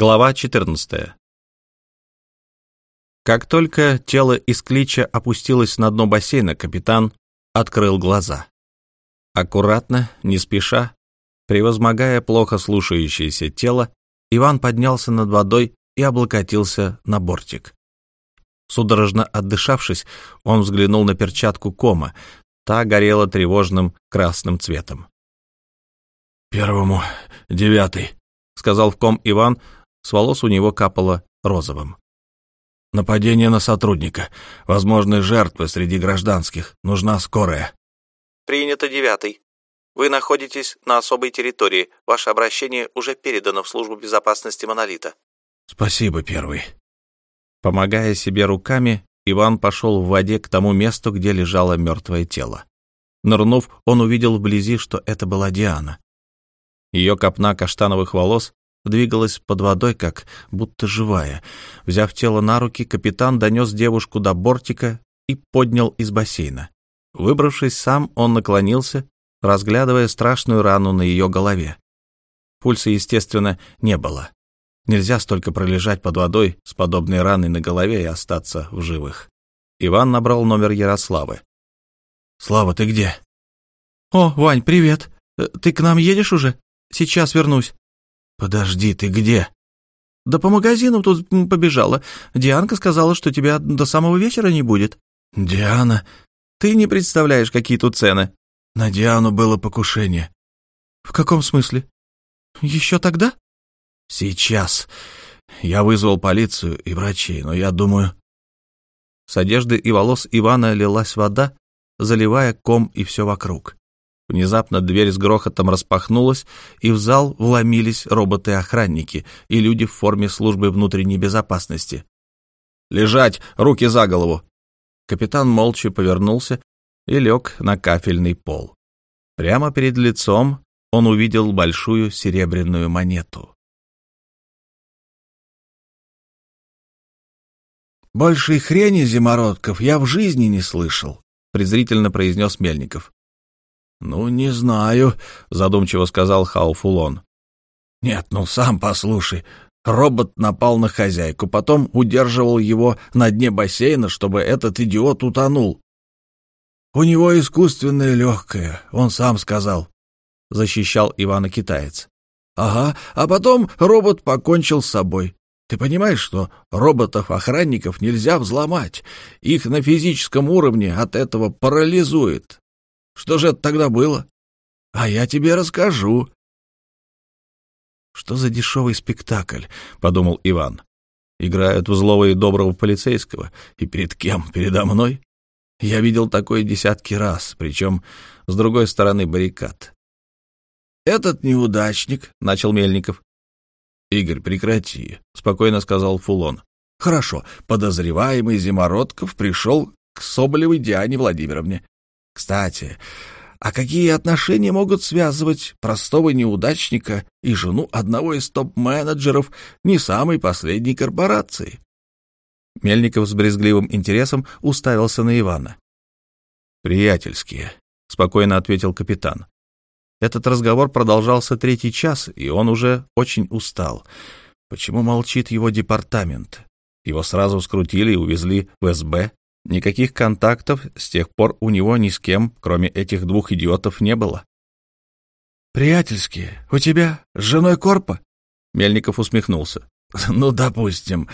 Глава 14. Как только тело из клича опустилось на дно бассейна, капитан открыл глаза. Аккуратно, не спеша, превозмогая плохо слушающееся тело, Иван поднялся над водой и облокотился на бортик. Судорожно отдышавшись, он взглянул на перчатку кома. Та горела тревожным красным цветом. «Первому девятый», — сказал в ком Иван, с волос у него капало розовым. «Нападение на сотрудника. Возможны жертвы среди гражданских. Нужна скорая». «Принято девятый. Вы находитесь на особой территории. Ваше обращение уже передано в службу безопасности «Монолита». «Спасибо, первый». Помогая себе руками, Иван пошел в воде к тому месту, где лежало мертвое тело. Нырнув, он увидел вблизи, что это была Диана. Ее копна каштановых волос двигалась под водой, как будто живая. Взяв тело на руки, капитан донес девушку до бортика и поднял из бассейна. Выбравшись сам, он наклонился, разглядывая страшную рану на ее голове. Пульса, естественно, не было. Нельзя столько пролежать под водой с подобной раной на голове и остаться в живых. Иван набрал номер Ярославы. «Слава, ты где?» «О, Вань, привет. Э, ты к нам едешь уже? Сейчас вернусь». «Подожди, ты где?» «Да по магазинам тут побежала. Дианка сказала, что тебя до самого вечера не будет». «Диана?» «Ты не представляешь, какие тут цены». «На Диану было покушение». «В каком смысле? Еще тогда?» «Сейчас. Я вызвал полицию и врачей, но я думаю...» С одежды и волос Ивана лилась вода, заливая ком и все вокруг. Внезапно дверь с грохотом распахнулась, и в зал вломились роботы-охранники и люди в форме службы внутренней безопасности. «Лежать! Руки за голову!» Капитан молча повернулся и лег на кафельный пол. Прямо перед лицом он увидел большую серебряную монету. «Большей хрени зимородков я в жизни не слышал», — презрительно произнес Мельников. «Ну, не знаю», — задумчиво сказал Хауфулон. «Нет, ну сам послушай. Робот напал на хозяйку, потом удерживал его на дне бассейна, чтобы этот идиот утонул. У него искусственное легкое, он сам сказал», — защищал Ивана китаец. «Ага, а потом робот покончил с собой. Ты понимаешь, что роботов-охранников нельзя взломать? Их на физическом уровне от этого парализует. Что же это тогда было? А я тебе расскажу. Что за дешевый спектакль, подумал Иван. Играют в злого и доброго полицейского. И перед кем? Передо мной? Я видел такое десятки раз, причем с другой стороны баррикад. «Этот неудачник», — начал Мельников. «Игорь, прекрати», — спокойно сказал Фулон. «Хорошо, подозреваемый Зимородков пришел к Соболевой Диане Владимировне. Кстати, а какие отношения могут связывать простого неудачника и жену одного из топ-менеджеров не самой последней корпорации? Мельников с брезгливым интересом уставился на Ивана. «Приятельские», — спокойно ответил капитан. Этот разговор продолжался третий час, и он уже очень устал. Почему молчит его департамент? Его сразу скрутили и увезли в СБ, Никаких контактов с тех пор у него ни с кем, кроме этих двух идиотов, не было. «Приятельские, у тебя с женой Корпа?» Мельников усмехнулся. «Ну, допустим.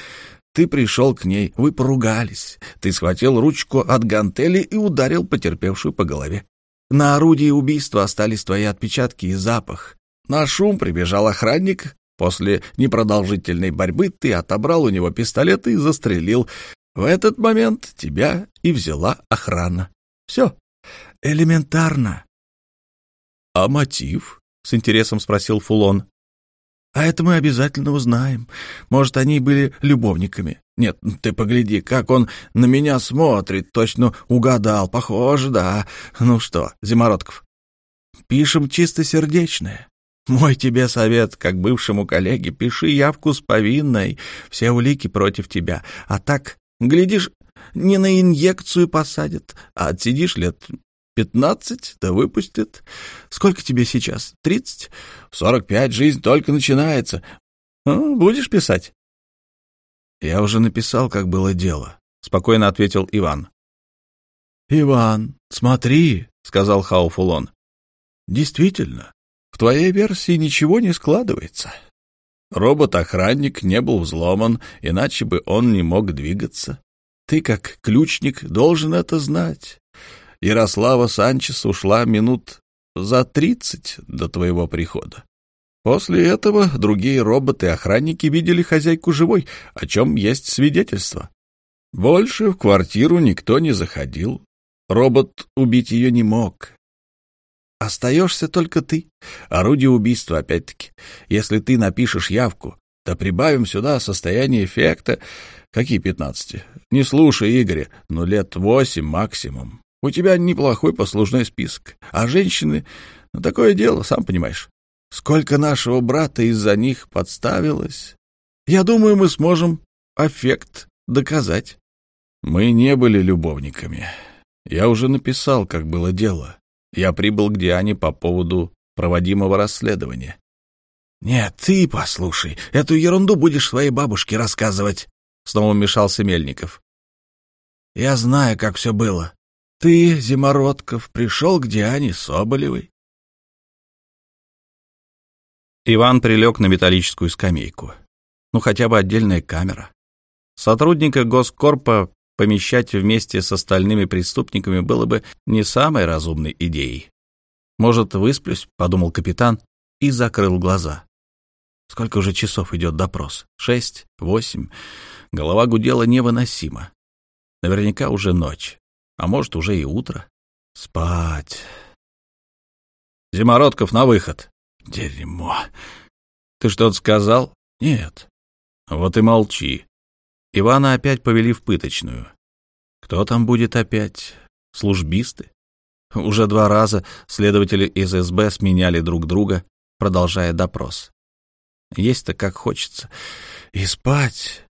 Ты пришел к ней, вы поругались. Ты схватил ручку от гантели и ударил потерпевшую по голове. На орудии убийства остались твои отпечатки и запах. На шум прибежал охранник. После непродолжительной борьбы ты отобрал у него пистолет и застрелил. В этот момент тебя и взяла охрана. Все. Элементарно. — А мотив? — с интересом спросил Фулон. — А это мы обязательно узнаем. Может, они были любовниками. Нет, ты погляди, как он на меня смотрит. Точно угадал. Похоже, да. Ну что, Зимородков, пишем чистосердечное. Мой тебе совет, как бывшему коллеге, пиши явку с повинной. Все улики против тебя. А так Глядишь, не на инъекцию посадят, а отсидишь лет пятнадцать, да выпустят. Сколько тебе сейчас? Тридцать? В сорок пять жизнь только начинается. Ну, будешь писать? Я уже написал, как было дело, спокойно ответил Иван. Иван, смотри, сказал Хауфулон. Действительно, в твоей версии ничего не складывается. Робот-охранник не был взломан, иначе бы он не мог двигаться. Ты, как ключник, должен это знать. Ярослава Санчес ушла минут за тридцать до твоего прихода. После этого другие роботы-охранники видели хозяйку живой, о чем есть свидетельство. Больше в квартиру никто не заходил. Робот убить ее не мог. Остаешься только ты. Орудие убийства, опять-таки. Если ты напишешь явку, то прибавим сюда состояние эффекта. Какие пятнадцати? Не слушай, Игоря, ну лет восемь максимум. У тебя неплохой послужной список. А женщины... Ну, такое дело, сам понимаешь. Сколько нашего брата из-за них подставилось. Я думаю, мы сможем эффект доказать. Мы не были любовниками. Я уже написал, как было дело. Я прибыл к Диане по поводу проводимого расследования. — Нет, ты послушай, эту ерунду будешь своей бабушке рассказывать, — снова вмешался Мельников. — Я знаю, как все было. Ты, Зимородков, пришел к Диане Соболевой. Иван прилег на металлическую скамейку. Ну, хотя бы отдельная камера. Сотрудника Госкорпа помещать вместе с остальными преступниками было бы не самой разумной идеей. «Может, высплюсь?» — подумал капитан и закрыл глаза. Сколько уже часов идет допрос? Шесть? Восемь? Голова гудела невыносимо. Наверняка уже ночь, а может, уже и утро. Спать. Зимородков на выход. Дерьмо. Ты что-то сказал? Нет. Вот и молчи. Ивана опять повели в пыточную. Кто там будет опять? Службисты? Уже два раза следователи из СБ сменяли друг друга, продолжая допрос. Есть-то как хочется. И спать.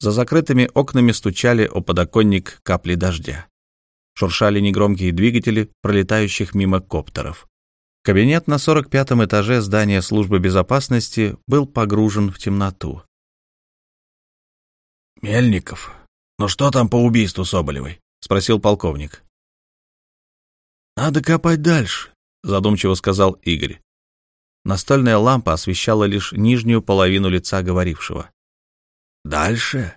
За закрытыми окнами стучали о подоконник капли дождя. Шуршали негромкие двигатели пролетающих мимо коптеров. Кабинет на 45-м этаже здания службы безопасности был погружен в темноту. «Мельников, ну что там по убийству Соболевой?» — спросил полковник. «Надо копать дальше», — задумчиво сказал Игорь. Настольная лампа освещала лишь нижнюю половину лица говорившего. «Дальше?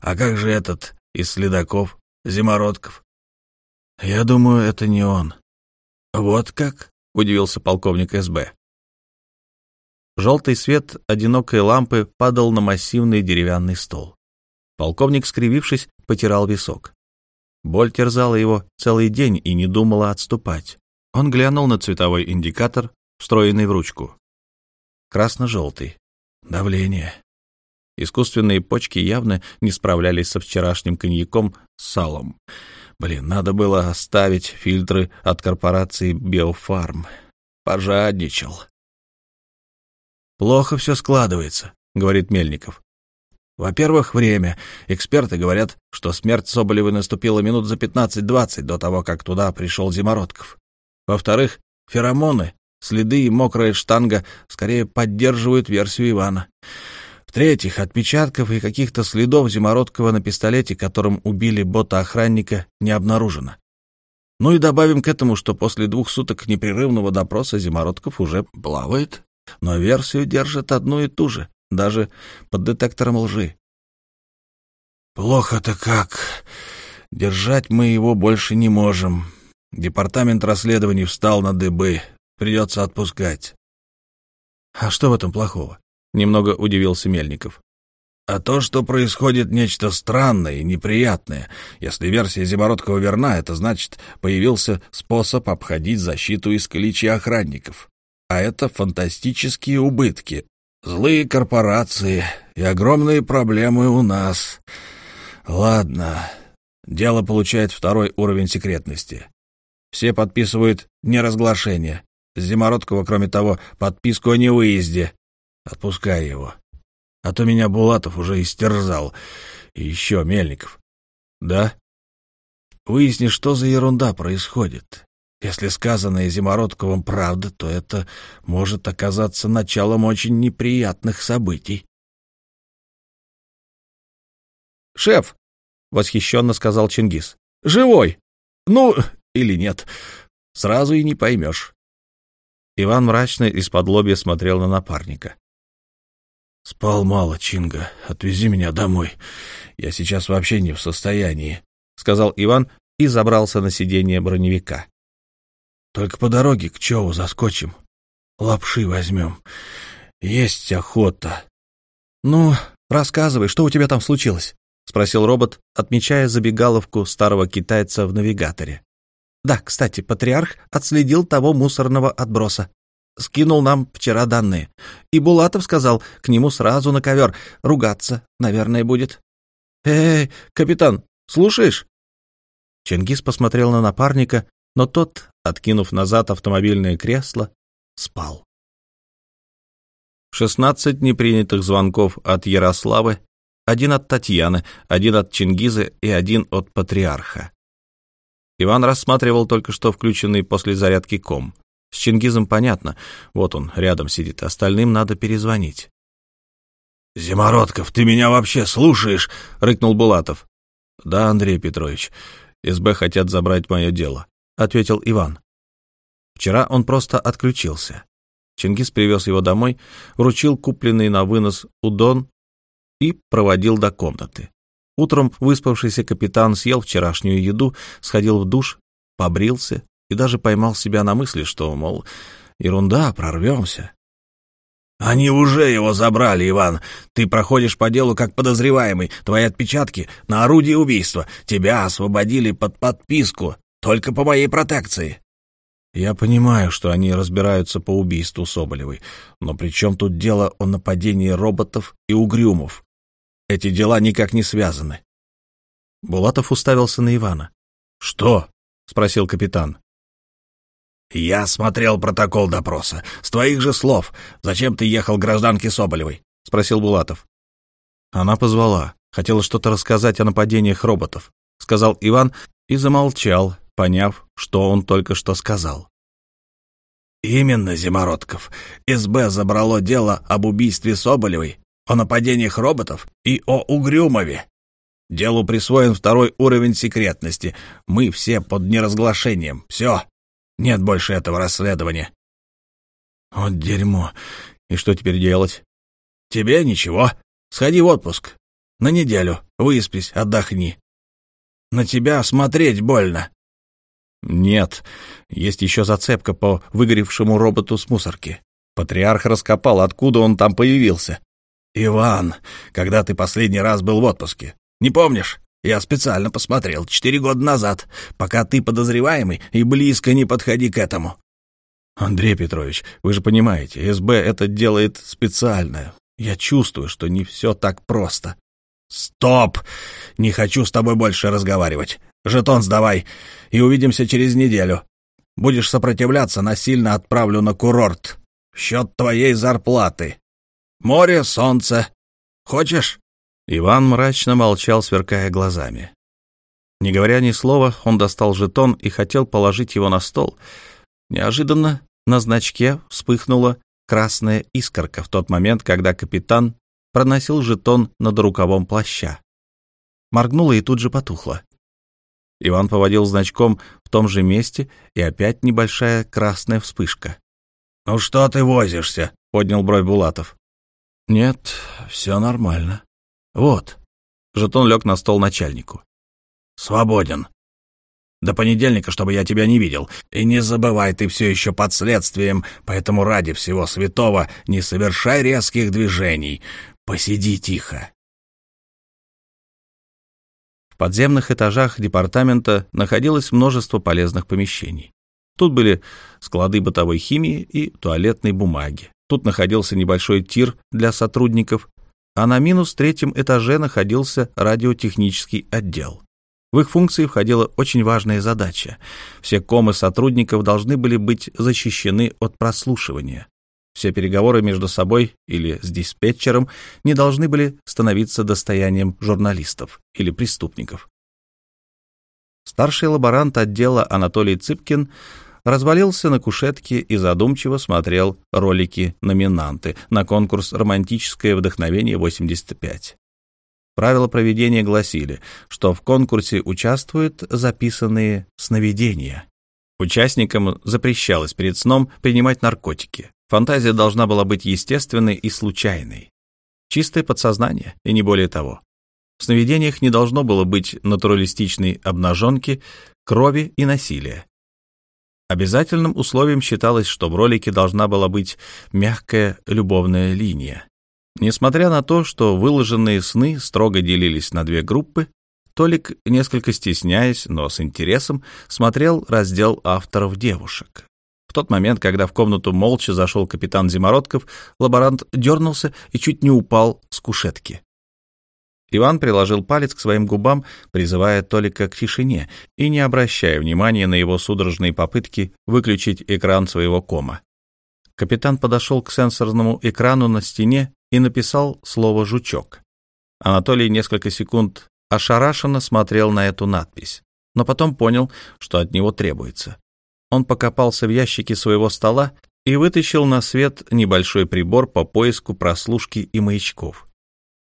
А как же этот из следаков, Зимородков?» «Я думаю, это не он». «Вот как?» — удивился полковник СБ. Желтый свет одинокой лампы падал на массивный деревянный стол. Полковник, скривившись, потирал висок. Боль терзала его целый день и не думала отступать. Он глянул на цветовой индикатор, встроенный в ручку. Красно-желтый. Давление. Искусственные почки явно не справлялись со вчерашним коньяком с салом. Блин, надо было оставить фильтры от корпорации «Биофарм». Пожадничал. «Плохо все складывается», — говорит Мельников. Во-первых, время. Эксперты говорят, что смерть Соболевой наступила минут за 15-20 до того, как туда пришел Зимородков. Во-вторых, феромоны, следы и мокрая штанга скорее поддерживают версию Ивана. В-третьих, отпечатков и каких-то следов Зимородкова на пистолете, которым убили бота-охранника, не обнаружено. Ну и добавим к этому, что после двух суток непрерывного допроса Зимородков уже плавает, но версию держит одну и ту же даже под детектором лжи. «Плохо-то как. Держать мы его больше не можем. Департамент расследований встал на дыбы. Придется отпускать». «А что в этом плохого?» — немного удивился Мельников. «А то, что происходит нечто странное и неприятное. Если версия Зимородкова верна, это значит, появился способ обходить защиту из кличи охранников. А это фантастические убытки, Злые корпорации и огромные проблемы у нас. Ладно, дело получает второй уровень секретности. Все подписывают неразглашение. Зимородкова, кроме того, подписку о невыезде. Отпускай его. А то меня Булатов уже истерзал. И еще Мельников. Да? Выясни, что за ерунда происходит. Если сказанное Зимородковым правда, то это может оказаться началом очень неприятных событий. «Шеф!» — восхищенно сказал Чингис. «Живой! Ну, или нет, сразу и не поймешь». Иван мрачно из-под лобья смотрел на напарника. «Спал мало, Чинга. Отвези меня домой. Я сейчас вообще не в состоянии», — сказал Иван и забрался на сиденье броневика. «Только по дороге к Чову заскочим. Лапши возьмем. Есть охота». «Ну, рассказывай, что у тебя там случилось?» — спросил робот, отмечая забегаловку старого китайца в навигаторе. «Да, кстати, патриарх отследил того мусорного отброса. Скинул нам вчера данные. И Булатов сказал, к нему сразу на ковер. Ругаться, наверное, будет. «Эй, капитан, слушаешь?» Чингис посмотрел на напарника, но тот, откинув назад автомобильное кресло, спал. Шестнадцать непринятых звонков от Ярославы, один от Татьяны, один от Чингиза и один от Патриарха. Иван рассматривал только что включенный после зарядки ком. С Чингизом понятно, вот он рядом сидит, остальным надо перезвонить. «Зимородков, ты меня вообще слушаешь?» — рыкнул Булатов. «Да, Андрей Петрович, СБ хотят забрать мое дело», — ответил Иван. Вчера он просто отключился. Чингис привез его домой, вручил купленный на вынос удон и проводил до комнаты. Утром выспавшийся капитан съел вчерашнюю еду, сходил в душ, побрился и даже поймал себя на мысли, что, мол, ерунда, прорвемся. «Они уже его забрали, Иван. Ты проходишь по делу как подозреваемый. Твои отпечатки на орудие убийства. Тебя освободили под подписку. Только по моей протекции». «Я понимаю, что они разбираются по убийству Соболевой, но при чем тут дело о нападении роботов и угрюмов? Эти дела никак не связаны». Булатов уставился на Ивана. «Что?» — спросил капитан. «Я смотрел протокол допроса. С твоих же слов. Зачем ты ехал к гражданке Соболевой?» — спросил Булатов. Она позвала. Хотела что-то рассказать о нападениях роботов, — сказал Иван и замолчал, поняв, что он только что сказал. «Именно, Зимородков. СБ забрало дело об убийстве Соболевой, о нападениях роботов и о Угрюмове. Делу присвоен второй уровень секретности. Мы все под неразглашением. Все, нет больше этого расследования. Вот дерьмо. И что теперь делать? Тебе ничего. Сходи в отпуск. На неделю. Выспись, отдохни. На тебя смотреть больно. Нет. Есть еще зацепка по выгоревшему роботу с мусорки. Патриарх раскопал, откуда он там появился. Иван, когда ты последний раз был в отпуске? Не помнишь? Я специально посмотрел четыре года назад, пока ты подозреваемый, и близко не подходи к этому. Андрей Петрович, вы же понимаете, СБ это делает специально. Я чувствую, что не все так просто. Стоп! Не хочу с тобой больше разговаривать. Жетон сдавай, и увидимся через неделю. Будешь сопротивляться, насильно отправлю на курорт. В счет твоей зарплаты. Море, солнце. Хочешь? Иван мрачно молчал, сверкая глазами. Не говоря ни слова, он достал жетон и хотел положить его на стол. Неожиданно на значке вспыхнула красная искорка в тот момент, когда капитан проносил жетон над рукавом плаща. Моргнула и тут же потухла. Иван поводил значком в том же месте, и опять небольшая красная вспышка. «Ну что ты возишься?» — поднял бровь Булатов. «Нет, все нормально», «Вот». Жетон лег на стол начальнику. «Свободен. До понедельника, чтобы я тебя не видел. И не забывай, ты все еще под следствием, поэтому ради всего святого не совершай резких движений. Посиди тихо». Подземных этажах департамента находилось множество полезных помещений. Тут были склады бытовой химии и туалетной бумаги. Тут находился небольшой тир для сотрудников, а на минус третьем этаже находился радиотехнический отдел. В их функции входила очень важная задача. Все комы сотрудников должны были быть защищены от прослушивания. Все переговоры между собой или с диспетчером не должны были становиться достоянием журналистов или преступников. Старший лаборант отдела Анатолий Цыпкин развалился на кушетке и задумчиво смотрел ролики-номинанты на конкурс «Романтическое вдохновение-85». Правила проведения гласили, что в конкурсе участвуют записанные сновидения. Участникам запрещалось перед сном принимать наркотики. Фантазия должна была быть естественной и случайной. Чистое подсознание, и не более того. В сновидениях не должно было быть натуралистичной обнаженки, крови и насилия. Обязательным условием считалось, что в ролике должна была быть мягкая любовная линия. Несмотря на то, что выложенные сны строго делились на две группы, Толик, несколько стесняясь, но с интересом, смотрел раздел авторов девушек. В тот момент, когда в комнату молча зашел капитан Зимородков, лаборант дернулся и чуть не упал с кушетки. Иван приложил палец к своим губам, призывая Толика к тишине и не обращая внимания на его судорожные попытки выключить экран своего кома. Капитан подошел к сенсорному экрану на стене и написал слово «жучок». Анатолий несколько секунд ошарашенно смотрел на эту надпись, но потом понял, что от него требуется. Он покопался в ящике своего стола и вытащил на свет небольшой прибор по поиску прослушки и маячков.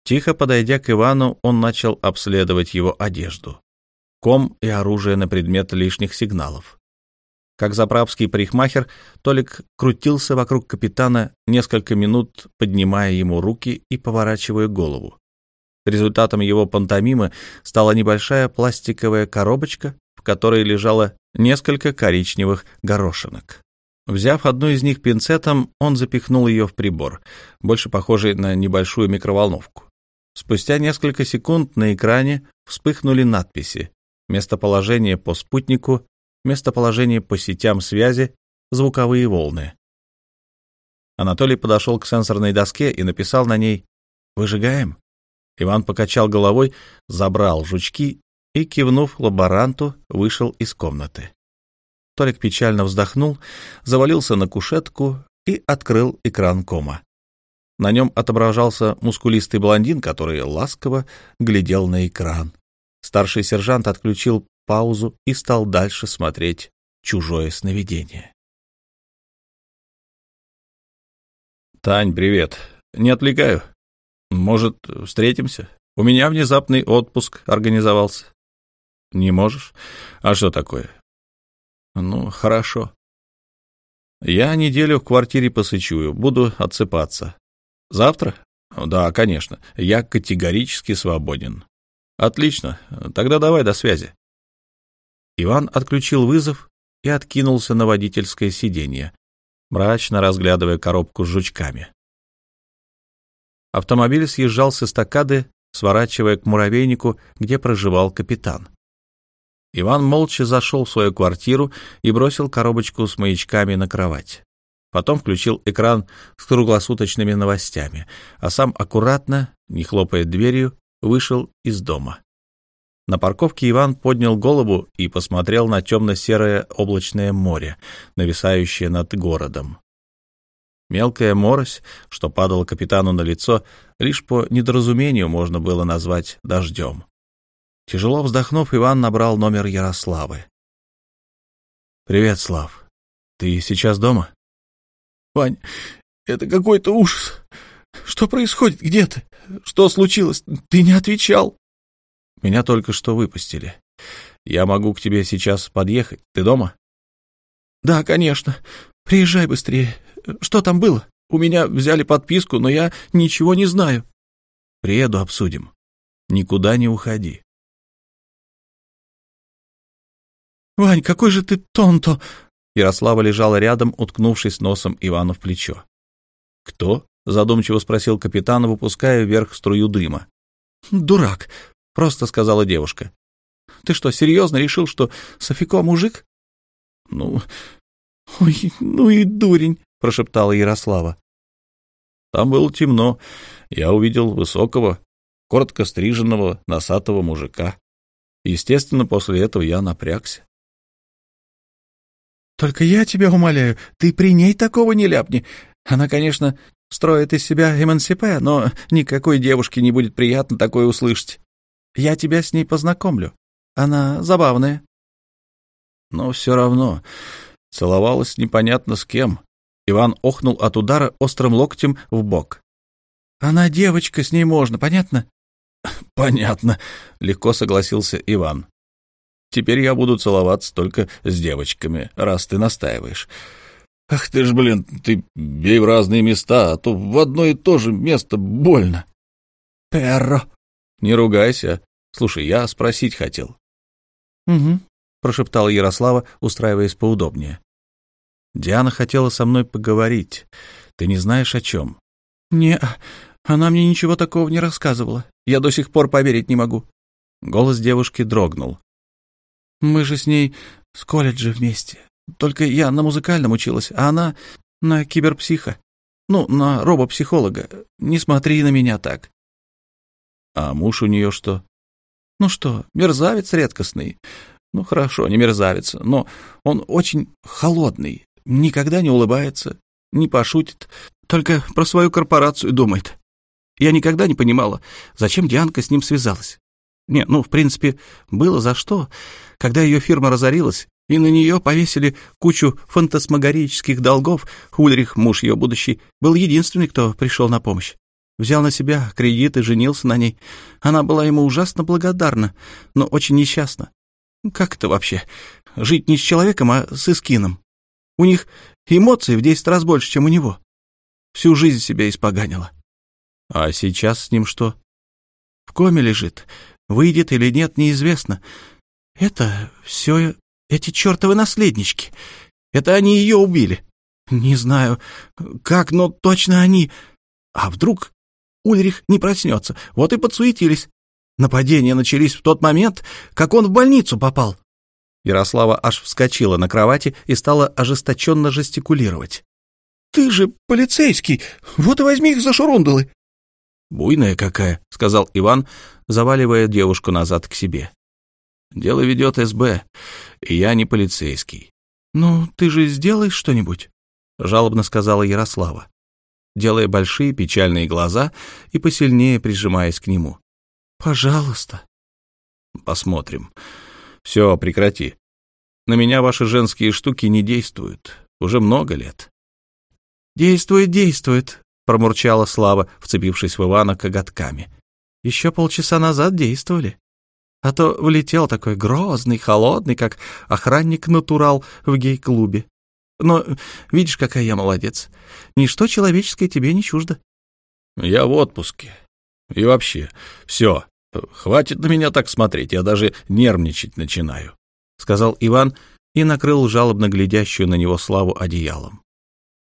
Тихо подойдя к Ивану, он начал обследовать его одежду, ком и оружие на предмет лишних сигналов. Как заправский парикмахер, Толик крутился вокруг капитана несколько минут, поднимая ему руки и поворачивая голову. Результатом его пантомимы стала небольшая пластиковая коробочка, которой лежало несколько коричневых горошинок. Взяв одну из них пинцетом, он запихнул ее в прибор, больше похожий на небольшую микроволновку. Спустя несколько секунд на экране вспыхнули надписи «Местоположение по спутнику», «Местоположение по сетям связи», «Звуковые волны». Анатолий подошел к сенсорной доске и написал на ней «Выжигаем». Иван покачал головой, забрал жучки и, кивнув лаборанту, вышел из комнаты. Толик печально вздохнул, завалился на кушетку и открыл экран кома. На нем отображался мускулистый блондин, который ласково глядел на экран. Старший сержант отключил паузу и стал дальше смотреть чужое сновидение. «Тань, привет. Не отвлекаю. Может, встретимся? У меня внезапный отпуск организовался». «Не можешь? А что такое?» «Ну, хорошо. Я неделю в квартире посычую, буду отсыпаться. Завтра? Да, конечно. Я категорически свободен. Отлично. Тогда давай до связи. Иван отключил вызов и откинулся на водительское сиденье, мрачно разглядывая коробку с жучками. Автомобиль съезжал с эстакады, сворачивая к муравейнику, где проживал капитан. Иван молча зашел в свою квартиру и бросил коробочку с маячками на кровать. Потом включил экран с круглосуточными новостями, а сам аккуратно, не хлопая дверью, вышел из дома. На парковке Иван поднял голову и посмотрел на темно-серое облачное море, нависающее над городом. Мелкая морось, что падала капитану на лицо, лишь по недоразумению можно было назвать дождем. Тяжело вздохнув, Иван набрал номер Ярославы. «Привет, Слав. Ты сейчас дома?» Вань, это какой-то ужас. Что происходит? Где ты? Что случилось? Ты не отвечал. Меня только что выпустили. Я могу к тебе сейчас подъехать. Ты дома? Да, конечно. Приезжай быстрее. Что там было? У меня взяли подписку, но я ничего не знаю. Приеду, обсудим. Никуда не уходи. Вань, какой же ты тонто! Ярослава лежала рядом, уткнувшись носом Ивану в плечо. «Кто?» — задумчиво спросил капитан, выпуская вверх струю дыма. «Дурак», — просто сказала девушка. «Ты что, серьезно решил, что Софико мужик?» «Ну, ой, ну и дурень», — прошептала Ярослава. Там было темно. Я увидел высокого, коротко стриженного, носатого мужика. Естественно, после этого я напрягся. Только я тебя умоляю, ты при ней такого не ляпни. Она, конечно, строит из себя эмансипе, но никакой девушке не будет приятно такое услышать. Я тебя с ней познакомлю. Она забавная. Но все равно Целовалась непонятно с кем. Иван охнул от удара острым локтем в бок. «Она девочка, с ней можно, понятно?» «Понятно», — легко согласился Иван. «Теперь я буду целоваться только с девочками, раз ты настаиваешь. Ах ты ж, блин, ты бей в разные места, а то в одно и то же место больно». «Перро». «Не ругайся. Слушай, я спросить хотел». «Угу», — прошептала Ярослава, устраиваясь поудобнее. «Диана хотела со мной поговорить. Ты не знаешь, о чем?» «Не, она мне ничего такого не рассказывала. Я до сих пор поверить не могу». Голос девушки дрогнул. «Мы же с ней с колледжа вместе. Только я на музыкальном училась, а она на киберпсиха. Ну, на робопсихолога. Не смотри на меня так». «А муж у нее что?» «Ну что, мерзавец редкостный. Ну хорошо, не мерзавец, но он очень холодный, никогда не улыбается, не пошутит, только про свою корпорацию думает. Я никогда не понимала, зачем Дианка с ним связалась. Не, ну, в принципе, было за что. Когда ее фирма разорилась, и на нее повесили кучу фантасмагорических долгов, Ульрих, муж ее будущий, был единственный, кто пришел на помощь. Взял на себя кредит и женился на ней. Она была ему ужасно благодарна, но очень несчастна. Как это вообще? Жить не с человеком, а с эскином. У них эмоций в десять раз больше, чем у него. Всю жизнь себя испоганила. А сейчас с ним что? В коме лежит. Выйдет или нет, неизвестно. Это все эти чертовы наследнички. Это они ее убили. Не знаю, как, но точно они. А вдруг Ульрих не проснется? Вот и подсуетились. Нападения начались в тот момент, как он в больницу попал. Ярослава аж вскочила на кровати и стала ожесточенно жестикулировать. «Ты же полицейский! Вот и возьми их за шурундалы!» «Буйная какая», — сказал Иван, заваливая девушку назад к себе. «Дело ведет СБ, и я не полицейский». «Ну, ты же сделаешь что-нибудь?» — жалобно сказала Ярослава, делая большие печальные глаза и посильнее прижимаясь к нему. «Пожалуйста». «Посмотрим. Все, прекрати. На меня ваши женские штуки не действуют. Уже много лет». «Действует, действует», — промурчала Слава, вцепившись в Ивана коготками. «Еще полчаса назад действовали. А то влетел такой грозный, холодный, как охранник-натурал в гей-клубе. Но видишь, какая я молодец. Ничто человеческое тебе не чуждо». «Я в отпуске. И вообще, все, хватит на меня так смотреть, я даже нервничать начинаю», — сказал Иван и накрыл жалобно глядящую на него Славу одеялом.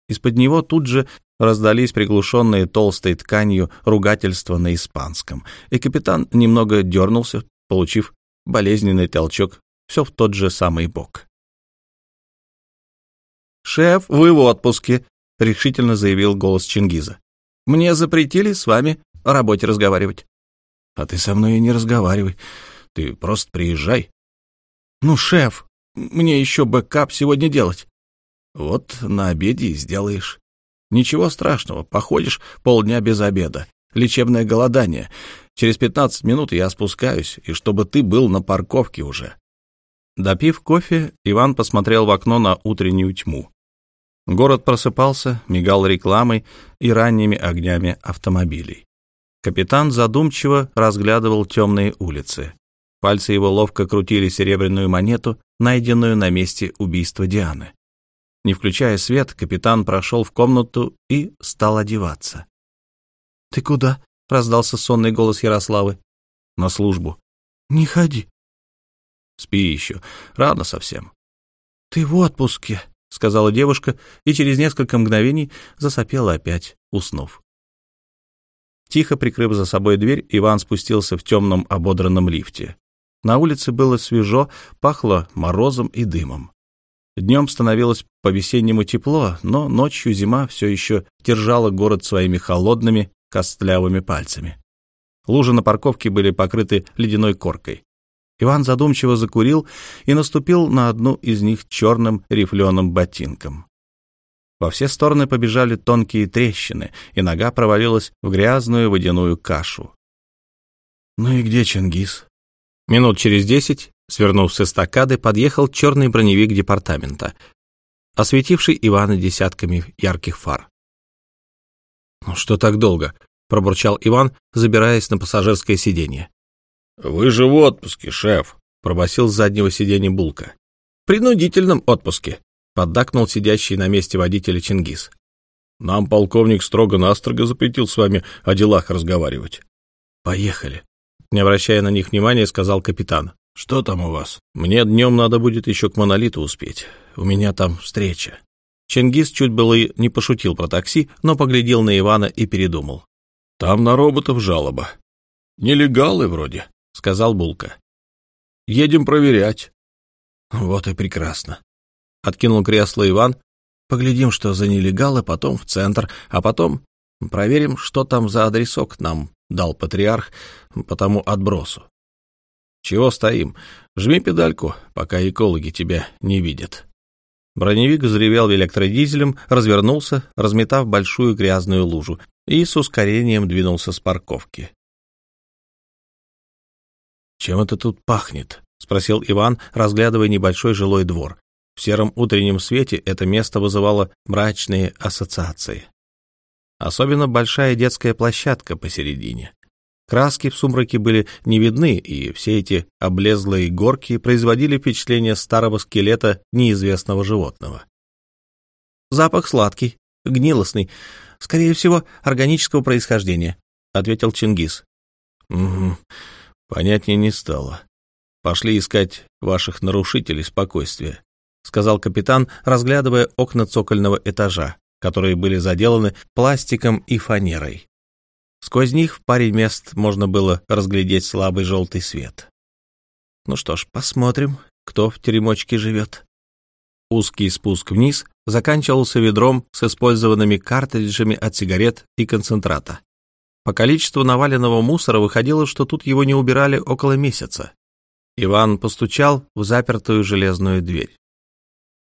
Из-под него тут же раздались приглушенные толстой тканью ругательства на испанском, и капитан немного дернулся, получив болезненный толчок все в тот же самый бок. «Шеф, вы в отпуске», — решительно заявил голос Чингиза. «Мне запретили с вами о работе разговаривать». «А ты со мной и не разговаривай. Ты просто приезжай». «Ну, шеф, мне еще бэкап сегодня делать». «Вот на обеде и сделаешь». Ничего страшного, походишь полдня без обеда. Лечебное голодание. Через пятнадцать минут я спускаюсь, и чтобы ты был на парковке уже. Допив кофе, Иван посмотрел в окно на утреннюю тьму. Город просыпался, мигал рекламой и ранними огнями автомобилей. Капитан задумчиво разглядывал темные улицы. Пальцы его ловко крутили серебряную монету, найденную на месте убийства Дианы. Не включая свет, капитан прошел в комнату и стал одеваться. — Ты куда? — раздался сонный голос Ярославы. — На службу. — Не ходи. — Спи еще. Рано совсем. — Ты в отпуске, — сказала девушка, и через несколько мгновений засопела опять, уснув. Тихо прикрыв за собой дверь, Иван спустился в темном ободранном лифте. На улице было свежо, пахло морозом и дымом. Днем становилось по-весеннему тепло, но ночью зима все еще держала город своими холодными, костлявыми пальцами. Лужи на парковке были покрыты ледяной коркой. Иван задумчиво закурил и наступил на одну из них черным рифленым ботинком. Во все стороны побежали тонкие трещины, и нога провалилась в грязную водяную кашу. «Ну и где Чингис?» Минут через десять Свернув с эстакады, подъехал черный броневик департамента. осветивший Ивана десятками ярких фар. «Ну что так долго?» — пробурчал Иван, забираясь на пассажирское сиденье. «Вы же в отпуске, шеф», — пробасил с заднего сиденья Булка. «Принудительном отпуске», — поддакнул сидящий на месте водителя Чингис. «Нам полковник строго-настрого запретил с вами о делах разговаривать». «Поехали», — не обращая на них внимания, сказал капитан. «Что там у вас?» «Мне днем надо будет еще к монолиту успеть. У меня там встреча». Чингис чуть было и не пошутил про такси, но поглядел на Ивана и передумал. «Там на роботов жалоба. Нелегалы вроде», — сказал Булка. «Едем проверять». «Вот и прекрасно», — откинул кресло Иван. «Поглядим, что за нелегалы, потом в центр, а потом проверим, что там за адресок нам дал патриарх по тому отбросу. Чего стоим? Жми педальку, пока экологи тебя не видят». Броневик заревел электродизелем, развернулся, разметав большую грязную лужу, и с ускорением двинулся с парковки. «Чем это тут пахнет?» — спросил Иван, разглядывая небольшой жилой двор. В сером утреннем свете это место вызывало мрачные ассоциации. Особенно большая детская площадка посередине. Краски в сумраке были не видны, и все эти облезлые горки производили впечатление старого скелета неизвестного животного. «Запах сладкий, гнилостный, скорее всего, органического происхождения», — ответил Чингис. «Угу, понятнее не стало. Пошли искать ваших нарушителей спокойствия», — сказал капитан, разглядывая окна цокольного этажа, которые были заделаны пластиком и фанерой. Сквозь них в паре мест можно было разглядеть слабый желтый свет. Ну что ж, посмотрим, кто в теремочке живет. Узкий спуск вниз заканчивался ведром с использованными картриджами от сигарет и концентрата. По количеству наваленного мусора выходило, что тут его не убирали около месяца. Иван постучал в запертую железную дверь.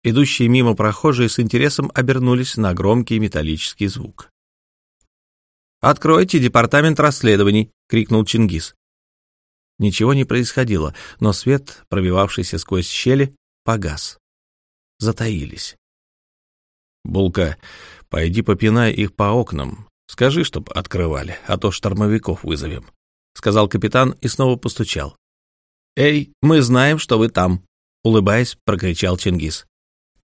Идущие мимо прохожие с интересом обернулись на громкий металлический звук. «Откройте департамент расследований!» — крикнул Чингис. Ничего не происходило, но свет, пробивавшийся сквозь щели, погас. Затаились. «Булка, пойди попинай их по окнам. Скажи, чтоб открывали, а то штормовиков вызовем», — сказал капитан и снова постучал. «Эй, мы знаем, что вы там!» — улыбаясь, прокричал Чингис.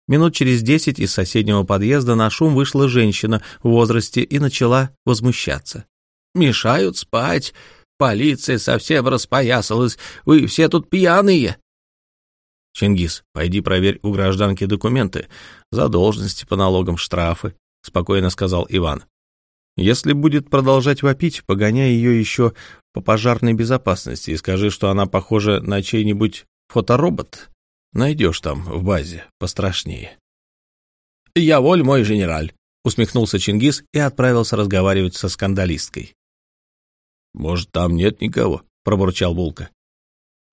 Минут через десять из соседнего подъезда на шум вышла женщина в возрасте и начала возмущаться. «Мешают спать. Полиция совсем распоясалась. Вы все тут пьяные». «Чингис, пойди проверь у гражданки документы, задолженности по налогам, штрафы», — спокойно сказал Иван. «Если будет продолжать вопить, погоняй ее еще по пожарной безопасности и скажи, что она похожа на чей-нибудь фоторобот, Найдешь там в базе пострашнее. «Я воль, мой генераль», — усмехнулся Чингис и отправился разговаривать со скандалисткой. «Может, там нет никого?» — пробурчал Булка.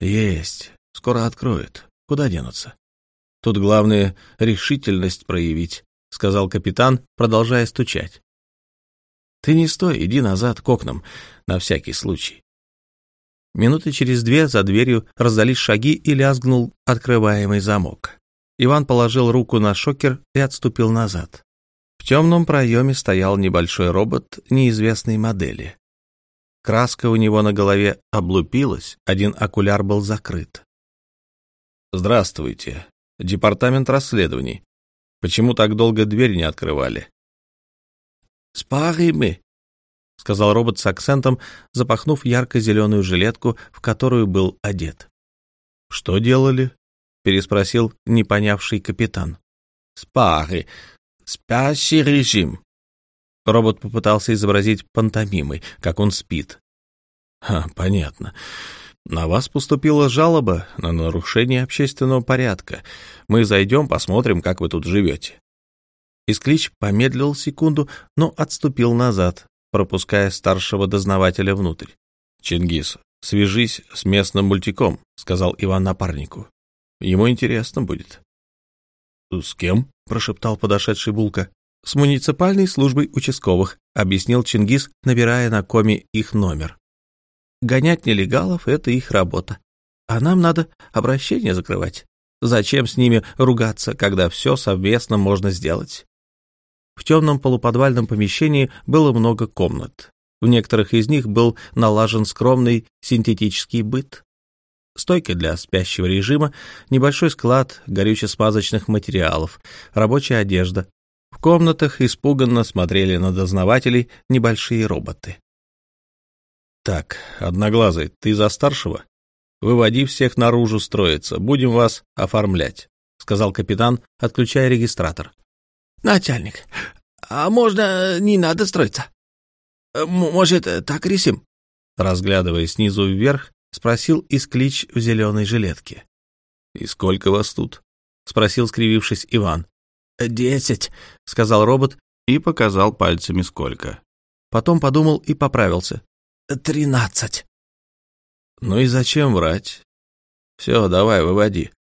«Есть. Скоро откроют. Куда денутся? Тут главное — решительность проявить», — сказал капитан, продолжая стучать. «Ты не стой, иди назад к окнам, на всякий случай. Минуты через две за дверью раздались шаги и лязгнул открываемый замок. Иван положил руку на шокер и отступил назад. В темном проеме стоял небольшой робот неизвестной модели. Краска у него на голове облупилась, один окуляр был закрыт. «Здравствуйте. Департамент расследований. Почему так долго дверь не открывали?» «Спари мы», — сказал робот с акцентом, запахнув ярко-зеленую жилетку, в которую был одет. «Что делали?» — переспросил непонявший капитан. «Спары. Спящий режим». Робот попытался изобразить пантомимой, как он спит. «Ха, понятно. На вас поступила жалоба на нарушение общественного порядка. Мы зайдем, посмотрим, как вы тут живете». Исклич помедлил секунду, но отступил назад, пропуская старшего дознавателя внутрь. «Чингис, свяжись с местным мультиком», — сказал Иван напарнику. «Ему интересно будет». «С кем?» — прошептал подошедший Булка. «С муниципальной службой участковых», — объяснил Чингис, набирая на коме их номер. «Гонять нелегалов — это их работа. А нам надо обращение закрывать. Зачем с ними ругаться, когда все совместно можно сделать? В темном полуподвальном помещении было много комнат. В некоторых из них был налажен скромный синтетический быт. Стойка для спящего режима, небольшой склад горюче-смазочных материалов, рабочая одежда. В комнатах испуганно смотрели на дознавателей небольшие роботы. «Так, Одноглазый, ты за старшего? Выводи всех наружу строиться, будем вас оформлять», — сказал капитан, отключая регистратор. «Начальник, а можно не надо строиться? Может, так рисим?» Разглядывая снизу вверх, спросил Исклич в зеленой жилетке. «И сколько вас тут?» — спросил, скривившись, Иван. «Десять», — сказал робот и показал пальцами сколько. Потом подумал и поправился. «Тринадцать». «Ну и зачем врать? Все, давай, выводи».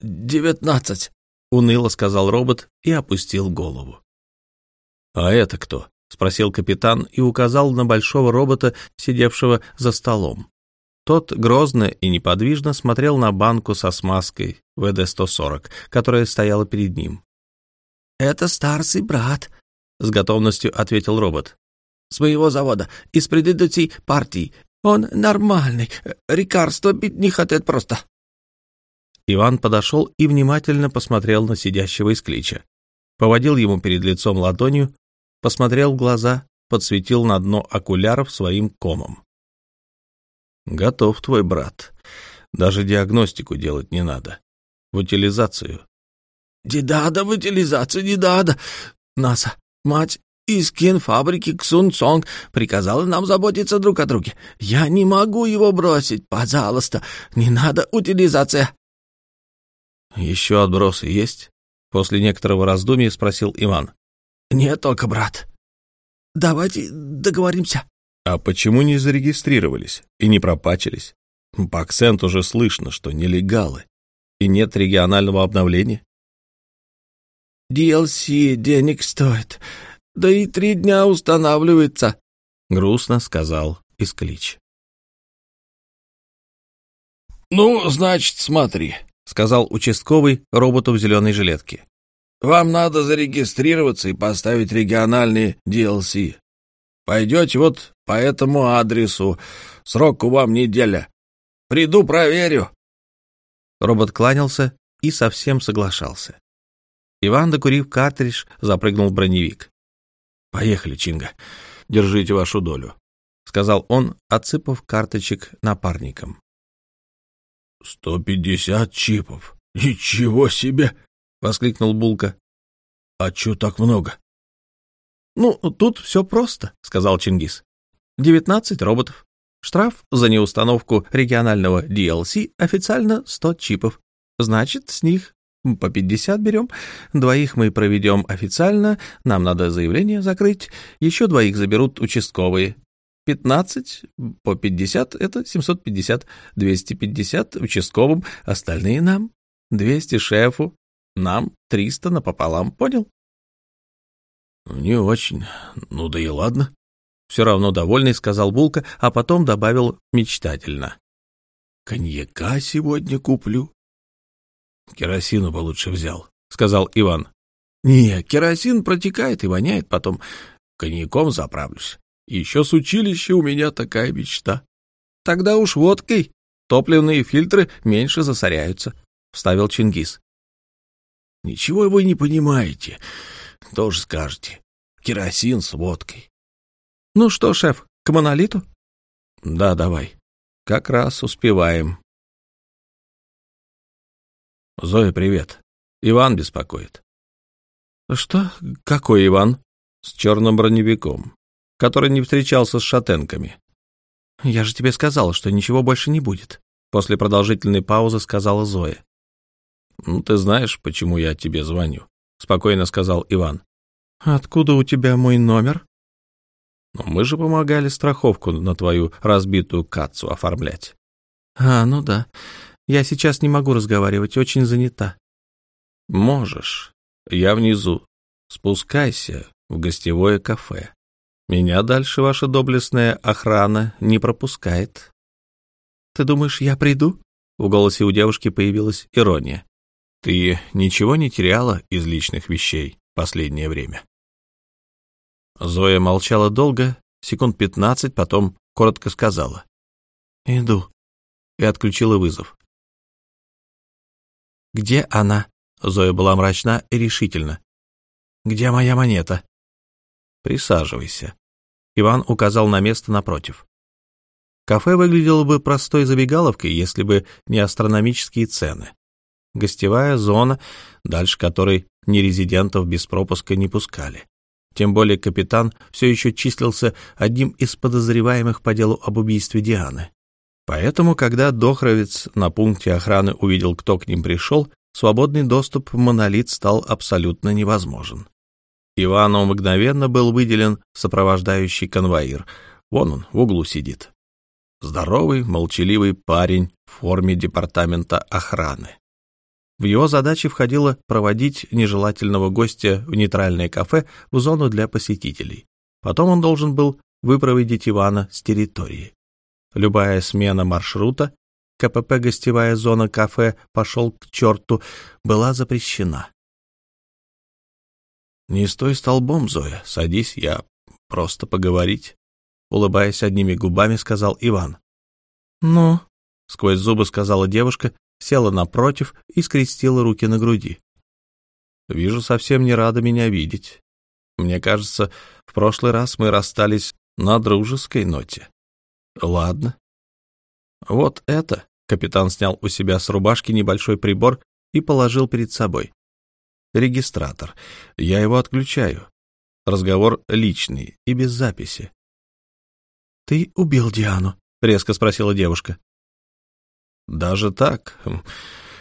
«Девятнадцать», — уныло сказал робот и опустил голову. «А это кто?» — спросил капитан и указал на большого робота, сидевшего за столом. Тот грозно и неподвижно смотрел на банку со смазкой ВД-140, которая стояла перед ним. «Это старший брат», — с готовностью ответил робот с моего завода, из предыдущей партии. Он нормальный, лекарство пить не хотят просто». Иван подошел и внимательно посмотрел на сидящего из клича. Поводил ему перед лицом ладонью, посмотрел в глаза, подсветил на дно окуляров своим комом. «Готов твой брат. Даже диагностику делать не надо. В утилизацию». «Не надо в утилизацию, не надо. Наса, мать из кинфабрики Ксун Сонг приказала нам заботиться друг о друге. Я не могу его бросить. Пожалуйста, не надо утилизация. Еще отбросы есть? После некоторого раздумья спросил Иван. Нет только, брат. Давайте договоримся. А почему не зарегистрировались и не пропачились? По акценту уже слышно, что нелегалы. И нет регионального обновления. DLC денег стоит. Да и три дня устанавливается, — грустно сказал Исклич. «Ну, значит, смотри», — сказал участковый роботу в зеленой жилетке. «Вам надо зарегистрироваться и поставить региональные DLC. Пойдете вот по этому адресу. Срок у вам неделя. Приду, проверю». Робот кланялся и совсем соглашался. Иван, докурив картридж, запрыгнул в броневик. «Поехали, Чинга. Держите вашу долю», — сказал он, отсыпав карточек напарникам. «Сто пятьдесят чипов! Ничего себе!» — воскликнул Булка. «А чё так много?» «Ну, тут все просто», — сказал Чингис. «Девятнадцать роботов. Штраф за неустановку регионального DLC официально сто чипов. Значит, с них по пятьдесят берем. Двоих мы проведем официально, нам надо заявление закрыть. Еще двоих заберут участковые. Пятнадцать по пятьдесят — это семьсот пятьдесят. Двести пятьдесят участковым, остальные нам. Двести шефу, нам триста напополам, понял? Не очень. Ну да и ладно. Все равно довольный, сказал Булка, а потом добавил мечтательно. Коньяка сегодня куплю. Керосину бы лучше взял, — сказал Иван. — Не, керосин протекает и воняет потом. Коньяком заправлюсь. Еще с училища у меня такая мечта. — Тогда уж водкой. Топливные фильтры меньше засоряются, — вставил Чингис. — Ничего вы не понимаете. Тоже скажете. Керосин с водкой. — Ну что, шеф, к монолиту? — Да, давай. Как раз успеваем. Зоя, привет. Иван беспокоит. Что? Какой Иван? С черным броневиком, который не встречался с шатенками. Я же тебе сказала, что ничего больше не будет. После продолжительной паузы сказала Зоя. Ну, ты знаешь, почему я тебе звоню, спокойно сказал Иван. Откуда у тебя мой номер? Ну, мы же помогали страховку на твою разбитую кацу оформлять. А, ну да. Я сейчас не могу разговаривать, очень занята. Можешь. Я внизу. Спускайся в гостевое кафе. Меня дальше ваша доблестная охрана не пропускает. Ты думаешь, я приду? В голосе у девушки появилась ирония. «Ты ничего не теряла из личных вещей последнее время?» Зоя молчала долго, секунд пятнадцать, потом коротко сказала. «Иду», и отключила вызов. «Где она?» Зоя была мрачна и решительна. «Где моя монета?» «Присаживайся». Иван указал на место напротив. Кафе выглядело бы простой забегаловкой, если бы не астрономические цены. Гостевая зона, дальше которой нерезидентов без пропуска не пускали. Тем более капитан все еще числился одним из подозреваемых по делу об убийстве Дианы. Поэтому, когда Дохровец на пункте охраны увидел, кто к ним пришел, свободный доступ в монолит стал абсолютно невозможен. Ивану мгновенно был выделен сопровождающий конвоир. Вон он, в углу сидит. Здоровый, молчаливый парень в форме департамента охраны. В его задачи входило проводить нежелательного гостя в нейтральное кафе в зону для посетителей. Потом он должен был выпроводить Ивана с территории. Любая смена маршрута, КПП «Гостевая зона кафе» пошел к черту, была запрещена. «Не стой столбом, Зоя, садись, я просто поговорить», — улыбаясь одними губами, сказал Иван. «Ну?» — сквозь зубы сказала девушка, села напротив и скрестила руки на груди. «Вижу, совсем не рада меня видеть. Мне кажется, в прошлый раз мы расстались на дружеской ноте. Ладно. Вот это. Капитан снял у себя с рубашки небольшой прибор и положил перед собой. Регистратор. Я его отключаю. Разговор личный и без записи. «Ты убил Диану?» — резко спросила девушка. «Даже так?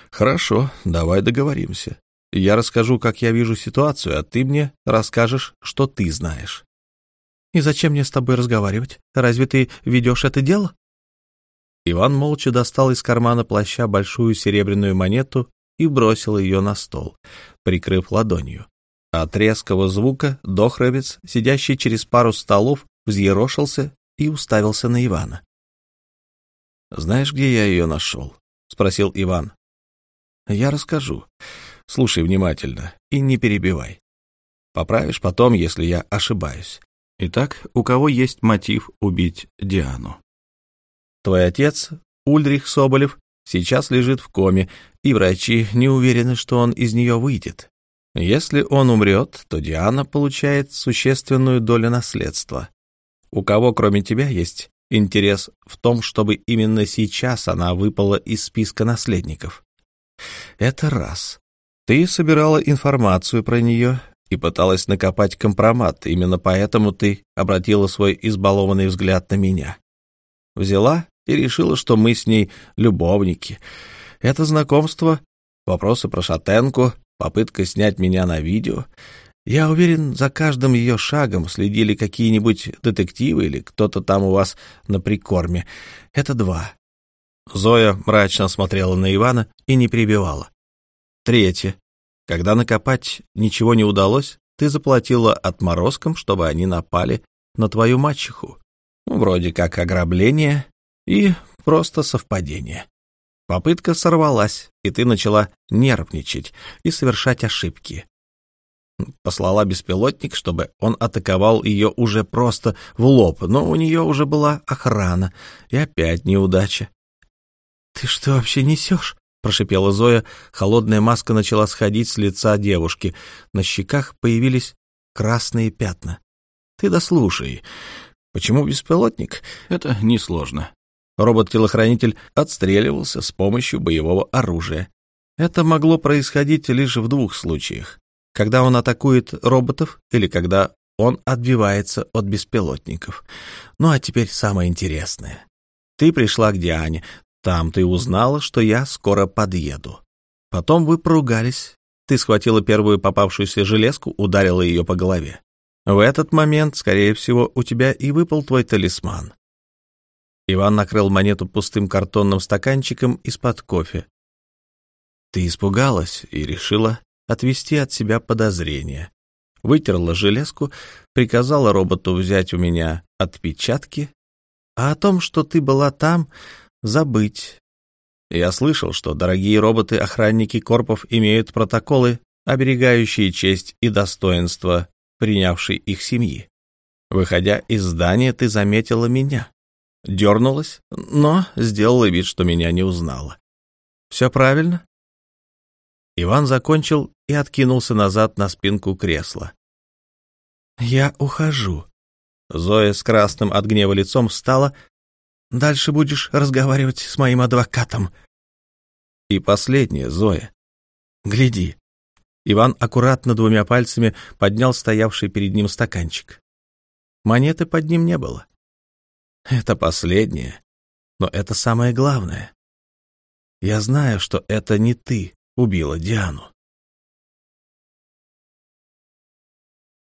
Хорошо, давай договоримся. Я расскажу, как я вижу ситуацию, а ты мне расскажешь, что ты знаешь». «И зачем мне с тобой разговаривать? Разве ты ведешь это дело?» Иван молча достал из кармана плаща большую серебряную монету и бросил ее на стол, прикрыв ладонью. От резкого звука Дохровец, сидящий через пару столов, взъерошился и уставился на Ивана. «Знаешь, где я ее нашел?» — спросил Иван. «Я расскажу. Слушай внимательно и не перебивай. Поправишь потом, если я ошибаюсь. Итак, у кого есть мотив убить Диану? Твой отец, Ульрих Соболев, сейчас лежит в коме, и врачи не уверены, что он из нее выйдет. Если он умрет, то Диана получает существенную долю наследства. У кого, кроме тебя, есть интерес в том, чтобы именно сейчас она выпала из списка наследников? Это раз. Ты собирала информацию про нее и пыталась накопать компромат. Именно поэтому ты обратила свой избалованный взгляд на меня. Взяла и решила, что мы с ней любовники. Это знакомство, вопросы про шатенку, попытка снять меня на видео. Я уверен, за каждым ее шагом следили какие-нибудь детективы или кто-то там у вас на прикорме. Это два. Зоя мрачно смотрела на Ивана и не прибивала. Третье. Когда накопать ничего не удалось, ты заплатила отморозкам, чтобы они напали на твою мачеху. Ну, вроде как ограбление и просто совпадение. Попытка сорвалась, и ты начала нервничать и совершать ошибки. Послала беспилотник, чтобы он атаковал ее уже просто в лоб, но у нее уже была охрана, и опять неудача. — Ты что вообще несешь? — прошипела Зоя. Холодная маска начала сходить с лица девушки. На щеках появились красные пятна. «Ты дослушай. Почему беспилотник? Это несложно. Робот-телохранитель отстреливался с помощью боевого оружия. Это могло происходить лишь в двух случаях. Когда он атакует роботов или когда он отбивается от беспилотников. Ну а теперь самое интересное. Ты пришла к Диане, там ты узнала, что я скоро подъеду. Потом вы поругались. Ты схватила первую попавшуюся железку, ударила ее по голове. В этот момент, скорее всего, у тебя и выпал твой талисман. Иван накрыл монету пустым картонным стаканчиком из-под кофе. Ты испугалась и решила отвести от себя подозрения. Вытерла железку, приказала роботу взять у меня отпечатки, а о том, что ты была там, забыть. Я слышал, что дорогие роботы-охранники корпов имеют протоколы, оберегающие честь и достоинство принявшей их семьи. Выходя из здания, ты заметила меня. Дернулась, но сделала вид, что меня не узнала. Все правильно?» Иван закончил и откинулся назад на спинку кресла. «Я ухожу». Зоя с красным от гнева лицом встала. «Дальше будешь разговаривать с моим адвокатом». «И последнее, Зоя. Гляди». Иван аккуратно двумя пальцами поднял стоявший перед ним стаканчик. Монеты под ним не было. Это последнее, но это самое главное. Я знаю, что это не ты убила Диану.